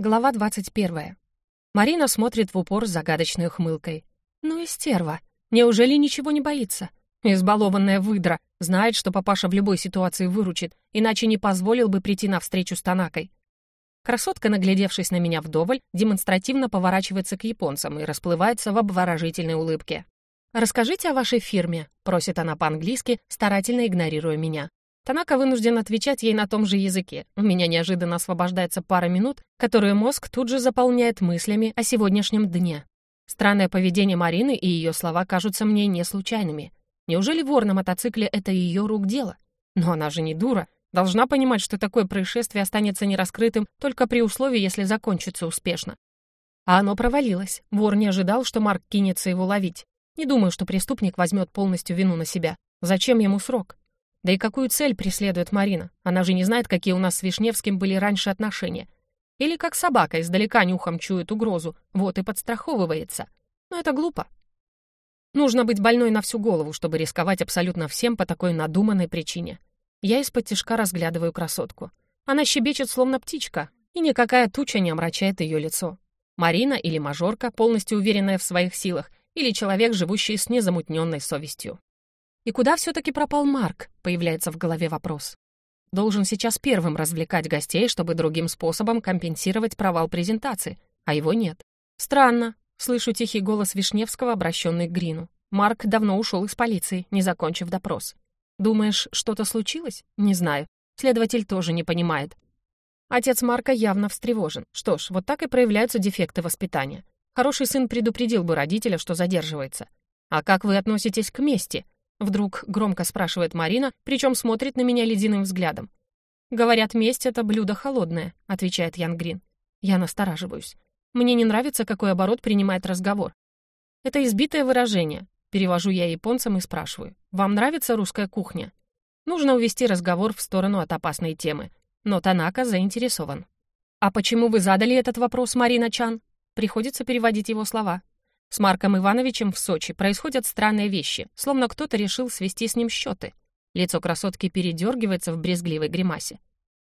Глава 21. Марина смотрит в упор с загадочной ухмылкой. Ну и стерва. Неужели ничего не боится? Избалованная выдра. Знает, что папаша в любой ситуации выручит, иначе не позволил бы прийти на встречу с Танакой. Красотка, наглядевшись на меня вдоволь, демонстративно поворачивается к японцам и расплывается в обворожительной улыбке. «Расскажите о вашей фирме», — просит она по-английски, старательно игнорируя меня. Танака вынужден отвечать ей на том же языке. У меня неожиданно освобождается пара минут, которые мозг тут же заполняет мыслями о сегодняшнем дне. Странное поведение Марины и ее слова кажутся мне не случайными. Неужели вор на мотоцикле — это ее рук дело? Но она же не дура. Должна понимать, что такое происшествие останется нераскрытым только при условии, если закончится успешно. А оно провалилось. Вор не ожидал, что Марк кинется его ловить. Не думаю, что преступник возьмет полностью вину на себя. Зачем ему срок? Да и какую цель преследует Марина? Она же не знает, какие у нас с Вишневским были раньше отношения. Или как собака издалека нюхом чует угрозу, вот и подстраховывается. Но это глупо. Нужно быть больной на всю голову, чтобы рисковать абсолютно всем по такой надуманной причине. Я из-под тишка разглядываю красотку. Она щебечет, словно птичка, и никакая туча не омрачает ее лицо. Марина или мажорка, полностью уверенная в своих силах, или человек, живущий с незамутненной совестью. И куда все-таки пропал Марк? Появляется в голове вопрос. Должен сейчас первым развлекать гостей, чтобы другим способом компенсировать провал презентации, а его нет. Странно. Слышу тихий голос Вишневского, обращенный к Грину. Марк давно ушел из полиции, не закончив допрос. Думаешь, что-то случилось? Не знаю. Следователь тоже не понимает. Отец Марка явно встревожен. Что ж, вот так и проявляются дефекты воспитания. Хороший сын предупредил бы родителя, что задерживается. А как вы относитесь к мести? Вдруг громко спрашивает Марина, причем смотрит на меня ледяным взглядом. «Говорят, месть — это блюдо холодное», — отвечает Ян Грин. Я настораживаюсь. Мне не нравится, какой оборот принимает разговор. Это избитое выражение. Перевожу я японцам и спрашиваю. «Вам нравится русская кухня?» Нужно увести разговор в сторону от опасной темы. Но Танака заинтересован. «А почему вы задали этот вопрос, Марина Чан?» Приходится переводить его слова. С Марком Ивановичем в Сочи происходят странные вещи, словно кто-то решил свести с ним счеты. Лицо красотки передергивается в брезгливой гримасе.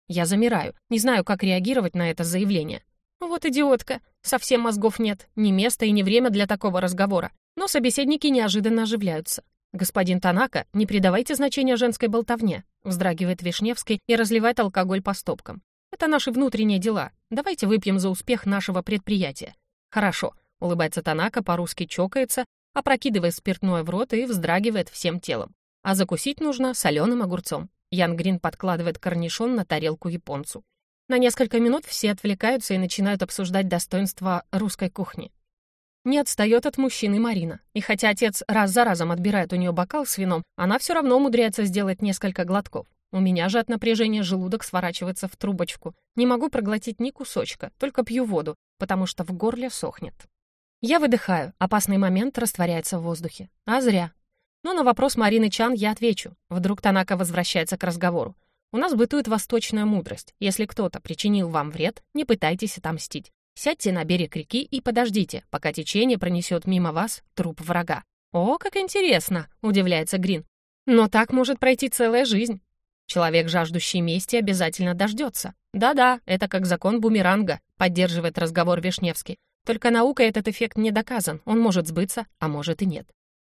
Я замираю, не знаю, как реагировать на это заявление. Вот идиотка, совсем мозгов нет, ни места и ни время для такого разговора. Но собеседники неожиданно оживляются. «Господин Танака, не придавайте значения женской болтовне», вздрагивает Вишневский и разливает алкоголь по стопкам. «Это наши внутренние дела. Давайте выпьем за успех нашего предприятия». «Хорошо, Улыбается Танака, по-русски чокается, опрокидывает спиртное в рот и вздрагивает всем телом. А закусить нужно соленым огурцом. Ян Грин подкладывает корнишон на тарелку японцу. На несколько минут все отвлекаются и начинают обсуждать достоинства русской кухни. Не отстает от мужчины Марина. И хотя отец раз за разом отбирает у нее бокал с вином, она все равно умудряется сделать несколько глотков. У меня же от напряжения желудок сворачивается в трубочку. Не могу проглотить ни кусочка, только пью воду, потому что в горле сохнет. Я выдыхаю, опасный момент растворяется в воздухе. А зря. Но на вопрос Марины Чан я отвечу. Вдруг Танака возвращается к разговору. У нас бытует восточная мудрость. Если кто-то причинил вам вред, не пытайтесь отомстить. Сядьте на берег реки и подождите, пока течение пронесет мимо вас труп врага. «О, как интересно!» — удивляется Грин. «Но так может пройти целая жизнь. Человек, жаждущий мести, обязательно дождется. Да-да, это как закон бумеранга», — поддерживает разговор Вишневский. Только наукой этот эффект не доказан, он может сбыться, а может и нет.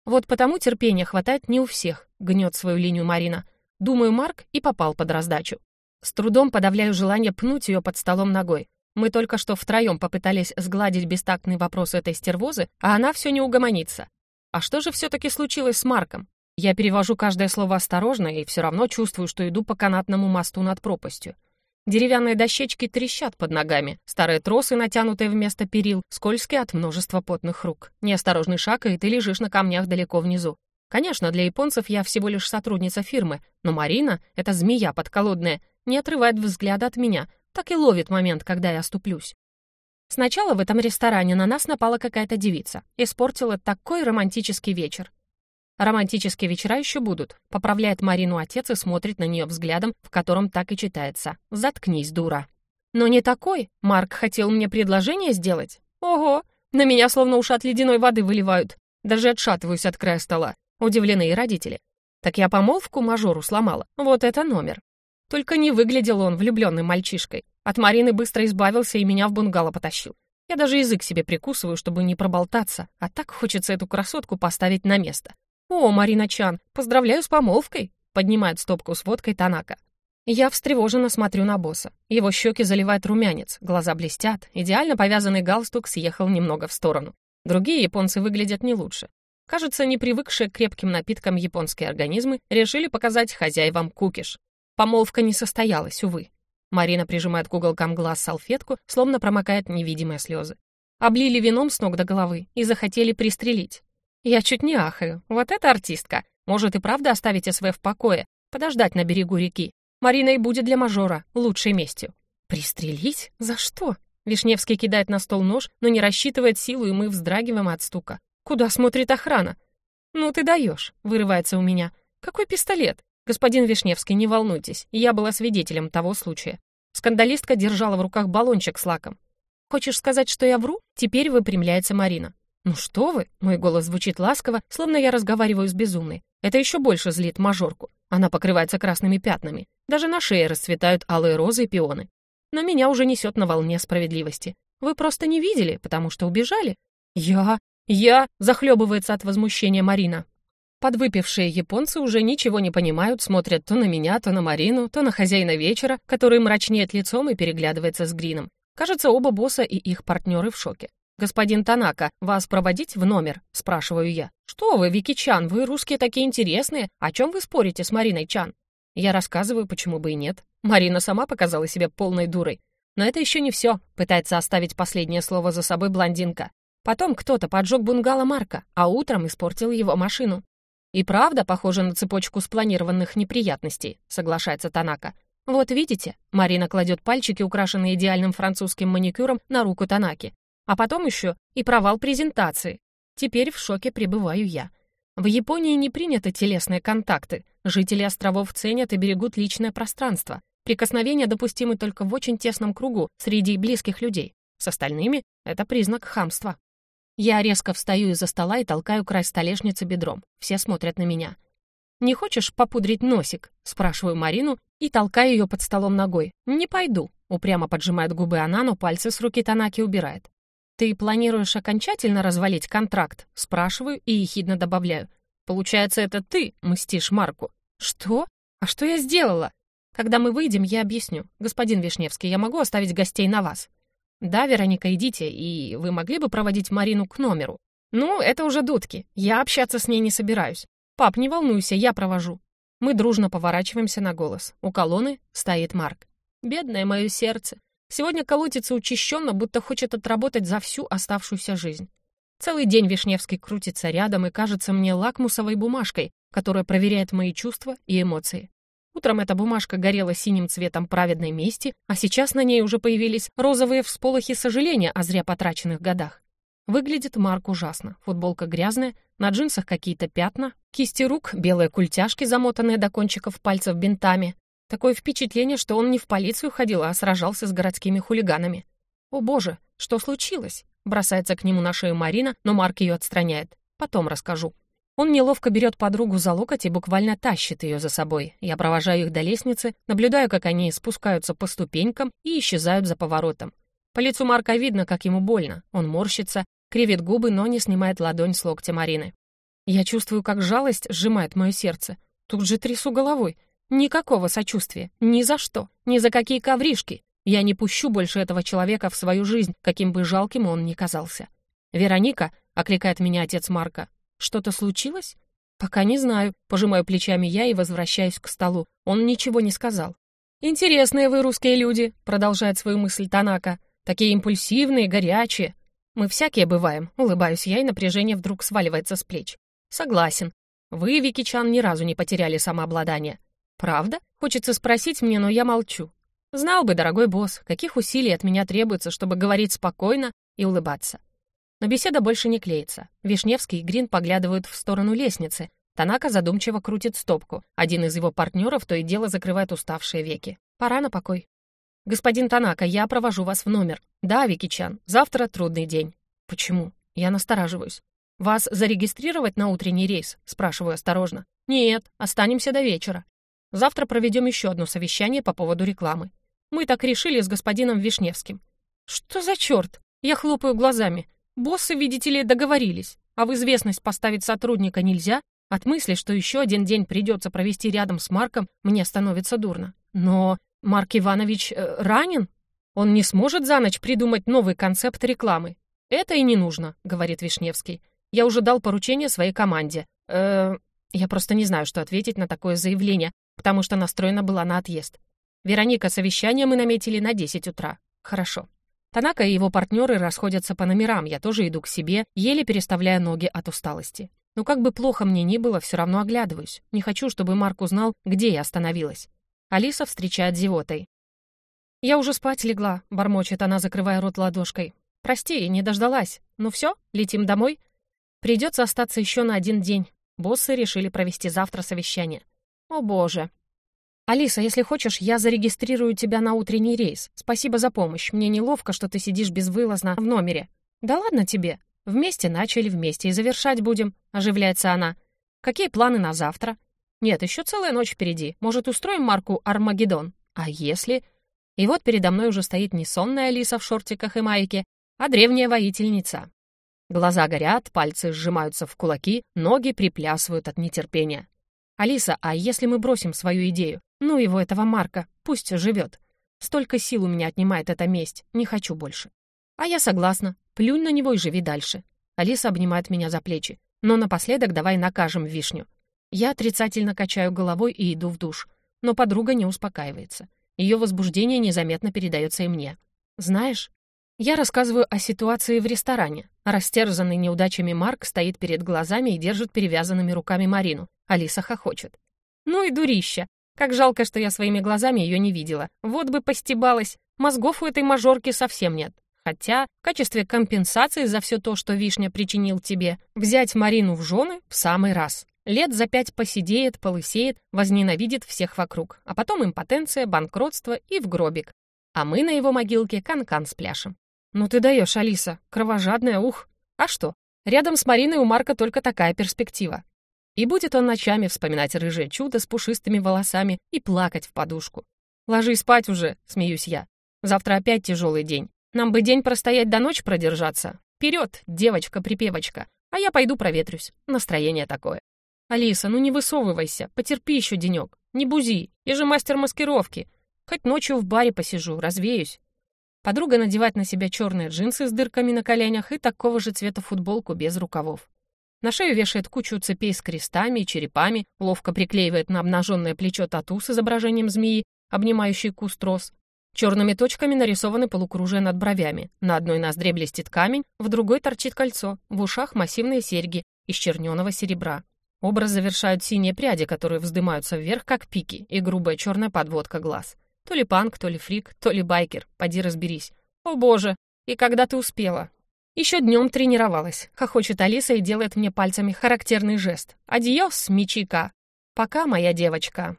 Вот потому терпения хватает не у всех, гнет свою линию Марина. Думаю, Марк и попал под раздачу. С трудом подавляю желание пнуть ее под столом ногой. Мы только что втроем попытались сгладить бестактный вопрос этой стервозы, а она все не угомонится. А что же все-таки случилось с Марком? Я перевожу каждое слово осторожно и все равно чувствую, что иду по канатному мосту над пропастью. Деревянные дощечки трещат под ногами, старые тросы, натянутые вместо перил, скользкие от множества потных рук. Неосторожный шаг, и ты лежишь на камнях далеко внизу. Конечно, для японцев я всего лишь сотрудница фирмы, но Марина, эта змея подколодная, не отрывает взгляда от меня, так и ловит момент, когда я оступлюсь. Сначала в этом ресторане на нас напала какая-то девица, испортила такой романтический вечер. Романтические вечера еще будут. Поправляет Марину отец и смотрит на нее взглядом, в котором так и читается. Заткнись, дура. Но не такой. Марк хотел мне предложение сделать. Ого, на меня словно уши от ледяной воды выливают. Даже отшатываюсь от края стола. Удивлены и родители. Так я помолвку мажору сломала. Вот это номер. Только не выглядел он влюбленным мальчишкой. От Марины быстро избавился и меня в бунгало потащил. Я даже язык себе прикусываю, чтобы не проболтаться, а так хочется эту красотку поставить на место. «О, Марина Чан, поздравляю с помолвкой!» — поднимает стопку с водкой Танака. Я встревоженно смотрю на босса. Его щеки заливает румянец, глаза блестят, идеально повязанный галстук съехал немного в сторону. Другие японцы выглядят не лучше. Кажется, не привыкшие к крепким напиткам японские организмы решили показать хозяевам кукиш. Помолвка не состоялась, увы. Марина прижимает к уголкам глаз салфетку, словно промокает невидимые слезы. Облили вином с ног до головы и захотели пристрелить. Я чуть не ахаю. Вот это артистка. Может и правда оставить СВ в покое, подождать на берегу реки. Марина и будет для мажора лучшей местью. Пристрелить? За что? Вишневский кидает на стол нож, но не рассчитывает силу, и мы вздрагиваем от стука. Куда смотрит охрана? «Ну ты даешь», — вырывается у меня. «Какой пистолет? «Господин Вишневский, не волнуйтесь, я была свидетелем того случая. Скандалистка держала в руках баллончик с лаком. «Хочешь сказать, что я вру?» Теперь выпрямляется Марина. «Ну что вы?» Мой голос звучит ласково, словно я разговариваю с безумной. Это еще больше злит мажорку. Она покрывается красными пятнами. Даже на шее расцветают алые розы и пионы. Но меня уже несет на волне справедливости. Вы просто не видели, потому что убежали. Я... Я... Захлебывается от возмущения Марина. Подвыпившие японцы уже ничего не понимают, смотрят то на меня, то на Марину, то на хозяина вечера, который мрачнеет лицом и переглядывается с Грином. Кажется, оба босса и их партнеры в шоке. «Господин Танака, вас проводить в номер?» — спрашиваю я. «Что вы, Вики Чан, вы русские такие интересные. О чем вы спорите с Мариной Чан?» Я рассказываю, почему бы и нет. Марина сама показала себя полной дурой. Но это еще не все. Пытается оставить последнее слово за собой блондинка. Потом кто-то поджег бунгало Марка, а утром испортил его машину. «И правда похоже на цепочку спланированных неприятностей», — соглашается Танака. «Вот видите?» — Марина кладет пальчики, украшенные идеальным французским маникюром, на руку Танаки. А потом еще и провал презентации. Теперь в шоке пребываю я. В Японии не приняты телесные контакты. Жители островов ценят и берегут личное пространство. Прикосновения допустимы только в очень тесном кругу, среди близких людей. С остальными это признак хамства. Я резко встаю из-за стола и толкаю край столешницы бедром. Все смотрят на меня. «Не хочешь попудрить носик?» — спрашиваю Марину и толкаю ее под столом ногой. «Не пойду», — упрямо поджимает губы она, но пальцы с руки Танаки убирает. «Ты планируешь окончательно развалить контракт?» — спрашиваю и ехидно добавляю. «Получается, это ты мстишь Марку?» «Что? А что я сделала?» «Когда мы выйдем, я объясню. Господин Вишневский, я могу оставить гостей на вас?» «Да, Вероника, идите, и вы могли бы проводить Марину к номеру?» «Ну, это уже дудки. Я общаться с ней не собираюсь. Пап, не волнуйся, я провожу». Мы дружно поворачиваемся на голос. У колонны стоит Марк. «Бедное мое сердце. Сегодня колотится учащенно, будто хочет отработать за всю оставшуюся жизнь. Целый день Вишневский крутится рядом и кажется мне лакмусовой бумажкой, которая проверяет мои чувства и эмоции. Утром эта бумажка горела синим цветом праведной мести, а сейчас на ней уже появились розовые всполохи сожаления о зря потраченных годах. Выглядит Марк ужасно. Футболка грязная, на джинсах какие-то пятна, кисти рук, белые культяшки, замотанные до кончиков пальцев бинтами. Такое впечатление, что он не в полицию ходил, а сражался с городскими хулиганами. «О боже, что случилось?» Бросается к нему на шею Марина, но Марк ее отстраняет. «Потом расскажу». Он неловко берет подругу за локоть и буквально тащит ее за собой. Я провожаю их до лестницы, наблюдаю, как они спускаются по ступенькам и исчезают за поворотом. По лицу Марка видно, как ему больно. Он морщится, кривит губы, но не снимает ладонь с локтя Марины. Я чувствую, как жалость сжимает мое сердце. Тут же трясу головой. Никакого сочувствия. Ни за что. Ни за какие ковришки. Я не пущу больше этого человека в свою жизнь, каким бы жалким он ни казался. «Вероника», — окликает меня отец Марка, что-то случилось? Пока не знаю. Пожимаю плечами я и возвращаюсь к столу. Он ничего не сказал. «Интересные вы, русские люди», — продолжает свою мысль Танака. «Такие импульсивные, горячие». «Мы всякие бываем», — улыбаюсь я, и напряжение вдруг сваливается с плеч. «Согласен. Вы, Викичан, ни разу не потеряли самообладание». «Правда?» — хочется спросить мне, но я молчу. Знал бы, дорогой босс, каких усилий от меня требуется, чтобы говорить спокойно и улыбаться. Но беседа больше не клеится. Вишневский и Грин поглядывают в сторону лестницы. Танака задумчиво крутит стопку. Один из его партнеров то и дело закрывает уставшие веки. Пора на покой. «Господин Танака, я провожу вас в номер». «Да, Вики-чан, завтра трудный день». «Почему?» Я настораживаюсь. «Вас зарегистрировать на утренний рейс?» Спрашиваю осторожно. «Нет, останемся до вечера. Завтра проведем еще одно совещание по поводу рекламы». Мы так решили с господином Вишневским». «Что за черт?» Я хлопаю глазами. «Боссы, видите ли, договорились. А в известность поставить сотрудника нельзя? От мысли, что еще один день придется провести рядом с Марком, мне становится дурно. Но Марк Иванович э, ранен? Он не сможет за ночь придумать новый концепт рекламы. Это и не нужно, говорит Вишневский. Я уже дал поручение своей команде. Э, я просто не знаю, что ответить на такое заявление, потому что настроена была на отъезд. Вероника, совещание мы наметили на 10 утра. Хорошо. Танака и его партнеры расходятся по номерам, я тоже иду к себе, еле переставляя ноги от усталости. Но как бы плохо мне ни было, все равно оглядываюсь. Не хочу, чтобы Марк узнал, где я остановилась. Алиса встречает зевотой. «Я уже спать легла», — бормочет она, закрывая рот ладошкой. «Прости, не дождалась. Ну все, летим домой?» «Придется остаться еще на один день. Боссы решили провести завтра совещание». «О боже». «Алиса, если хочешь, я зарегистрирую тебя на утренний рейс. Спасибо за помощь. Мне неловко, что ты сидишь безвылазно в номере». «Да ладно тебе. «Вместе начали, вместе и завершать будем», — оживляется она. «Какие планы на завтра?» «Нет, еще целая ночь впереди. Может, устроим Марку Армагеддон? А если...» И вот передо мной уже стоит не сонная Алиса в шортиках и майке, а древняя воительница. Глаза горят, пальцы сжимаются в кулаки, ноги приплясывают от нетерпения. «Алиса, а если мы бросим свою идею? Ну его, этого Марка, пусть живет. Столько сил у меня отнимает эта месть, не хочу больше». «А я согласна. Плюнь на него и живи дальше». Алиса обнимает меня за плечи. «Но напоследок давай накажем вишню». Я отрицательно качаю головой и иду в душ. Но подруга не успокаивается. Ее возбуждение незаметно передается и мне. «Знаешь...» Я рассказываю о ситуации в ресторане. Растерзанный неудачами Марк стоит перед глазами и держит перевязанными руками Марину. Алиса хохочет. «Ну и дурища! Как жалко, что я своими глазами ее не видела. Вот бы постебалась. Мозгов у этой мажорки совсем нет. Хотя, в качестве компенсации за все то, что Вишня причинил тебе, взять Марину в жены в самый раз. Лет за пять посидеет, полысеет, возненавидит всех вокруг. А потом импотенция, банкротство и в гробик. А мы на его могилке канкан -кан спляшем. Ну ты даешь, Алиса, кровожадная, ух. А что? Рядом с Мариной у Марка только такая перспектива. И будет он ночами вспоминать рыжее чудо с пушистыми волосами и плакать в подушку. «Ложись спать уже», — смеюсь я. «Завтра опять тяжелый день. Нам бы день простоять до ночи продержаться. Вперед, девочка-припевочка, а я пойду проветрюсь. Настроение такое. Алиса, ну не высовывайся, потерпи еще денек. Не бузи, я же мастер маскировки. Хоть ночью в баре посижу, развеюсь. Подруга надевает на себя черные джинсы с дырками на коленях и такого же цвета футболку без рукавов. На шею вешает кучу цепей с крестами и черепами, ловко приклеивает на обнаженное плечо тату с изображением змеи, обнимающей куст роз, Черными точками нарисованы полукружия над бровями. На одной ноздре блестит камень, в другой торчит кольцо, в ушах массивные серьги из черненого серебра. Образ завершают синие пряди, которые вздымаются вверх, как пики, и грубая черная подводка глаз. То ли панк, то ли фрик, то ли байкер. Поди разберись. О боже, и когда ты успела? Еще днем тренировалась. Хохочет Алиса и делает мне пальцами характерный жест. «Адьос, мечика!» «Пока, моя девочка!»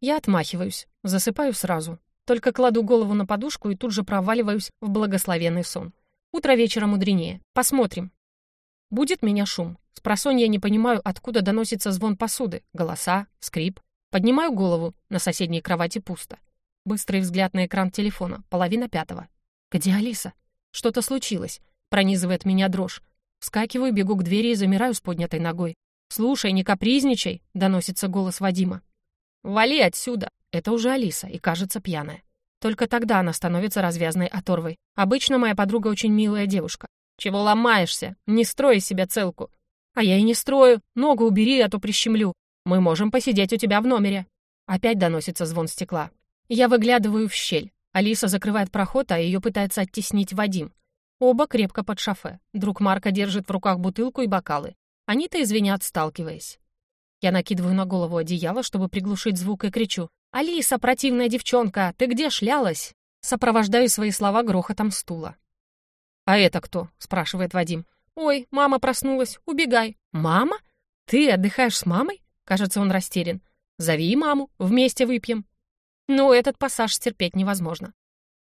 Я отмахиваюсь, засыпаю сразу. Только кладу голову на подушку и тут же проваливаюсь в благословенный сон. Утро вечера мудренее. Посмотрим. Будет меня шум. С просонья не понимаю, откуда доносится звон посуды, голоса, скрип. Поднимаю голову, на соседней кровати пусто. Быстрый взгляд на экран телефона, половина пятого. Где Алиса? Что-то случилось. Пронизывает меня дрожь. Вскакиваю, бегу к двери и замираю с поднятой ногой. «Слушай, не капризничай!» — доносится голос Вадима. «Вали отсюда!» Это уже Алиса и кажется пьяная. Только тогда она становится развязной оторвой. Обычно моя подруга очень милая девушка. «Чего ломаешься? Не строй из себя целку». «А я и не строю. Ногу убери, а то прищемлю. Мы можем посидеть у тебя в номере». Опять доносится звон стекла. Я выглядываю в щель. Алиса закрывает проход, а ее пытается оттеснить Вадим. Оба крепко под шофе. Друг Марка держит в руках бутылку и бокалы. Они-то извинят, сталкиваясь. Я накидываю на голову одеяло, чтобы приглушить звук, и кричу. «Алиса, противная девчонка, ты где шлялась?» Сопровождаю свои слова грохотом стула. «А это кто?» — спрашивает Вадим. «Ой, мама проснулась, убегай». «Мама? Ты отдыхаешь с мамой?» Кажется, он растерян. «Зови маму, вместе выпьем». Но этот пассаж стерпеть невозможно.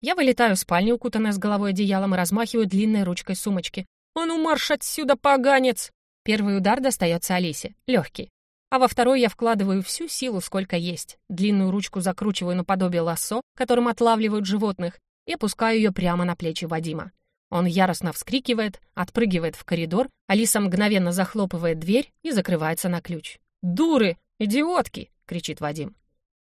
Я вылетаю в спальню, укутанная с головой одеялом, и размахиваю длинной ручкой сумочки. «А ну марш отсюда, поганец!» Первый удар достается Алисе. Легкий. а во второй я вкладываю всю силу, сколько есть. Длинную ручку закручиваю наподобие лассо, которым отлавливают животных, и опускаю ее прямо на плечи Вадима. Он яростно вскрикивает, отпрыгивает в коридор, Алиса мгновенно захлопывает дверь и закрывается на ключ. «Дуры! Идиотки!» — кричит Вадим.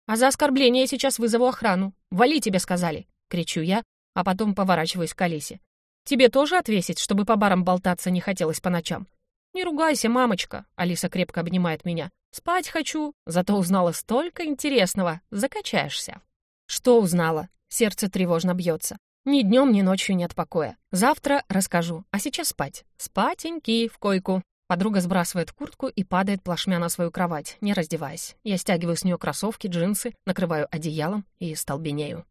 «А за оскорбление я сейчас вызову охрану. Вали тебе сказали!» — кричу я, а потом поворачиваюсь к Алисе. «Тебе тоже отвесить, чтобы по барам болтаться не хотелось по ночам?» «Не ругайся, мамочка!» — Алиса крепко обнимает меня. «Спать хочу, зато узнала столько интересного. Закачаешься». «Что узнала?» Сердце тревожно бьется. Ни днем, ни ночью нет покоя. Завтра расскажу, а сейчас спать. Спатеньки, в койку. Подруга сбрасывает куртку и падает плашмя на свою кровать, не раздеваясь. Я стягиваю с нее кроссовки, джинсы, накрываю одеялом и столбенею.